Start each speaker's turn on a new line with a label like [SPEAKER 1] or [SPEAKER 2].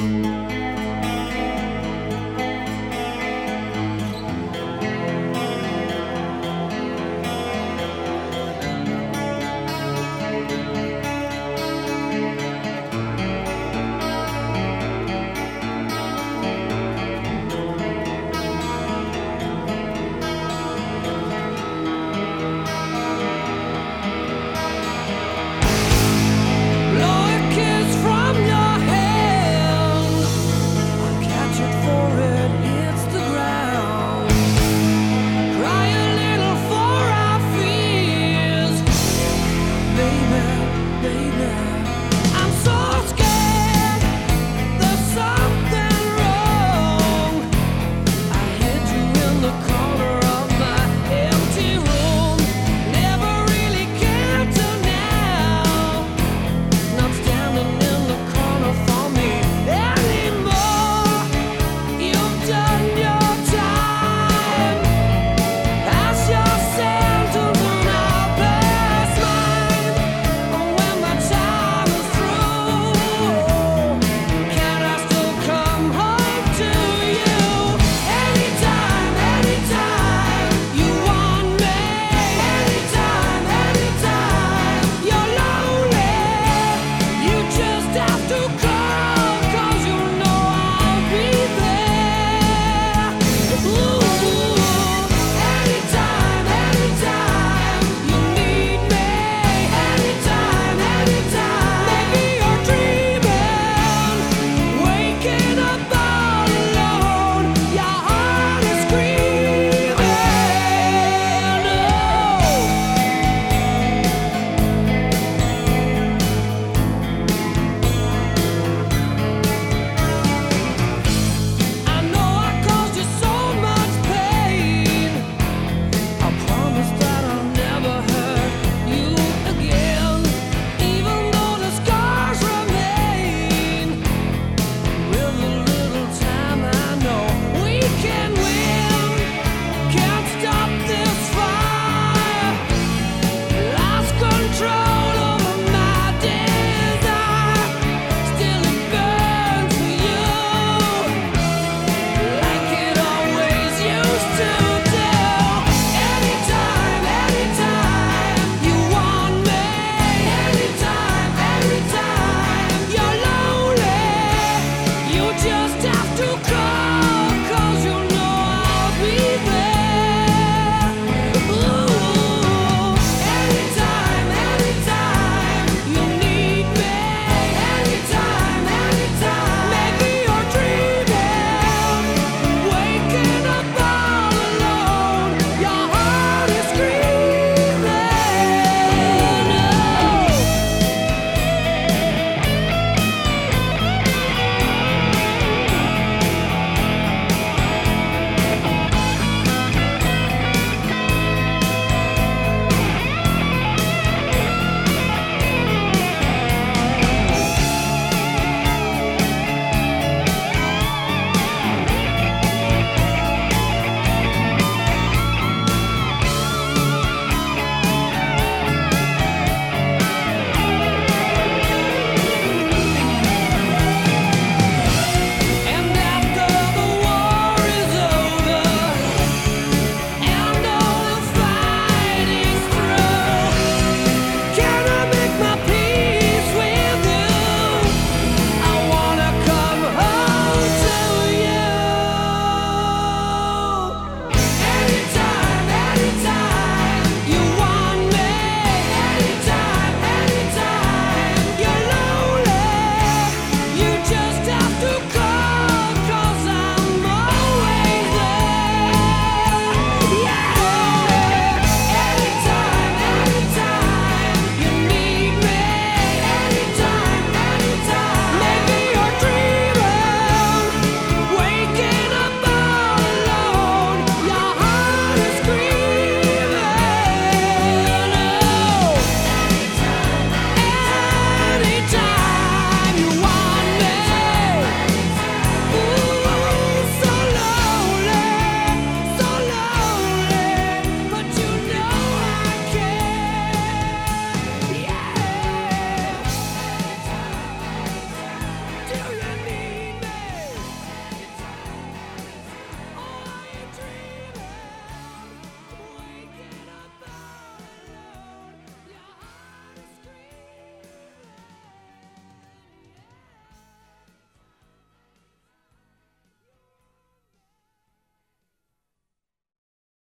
[SPEAKER 1] Música baby.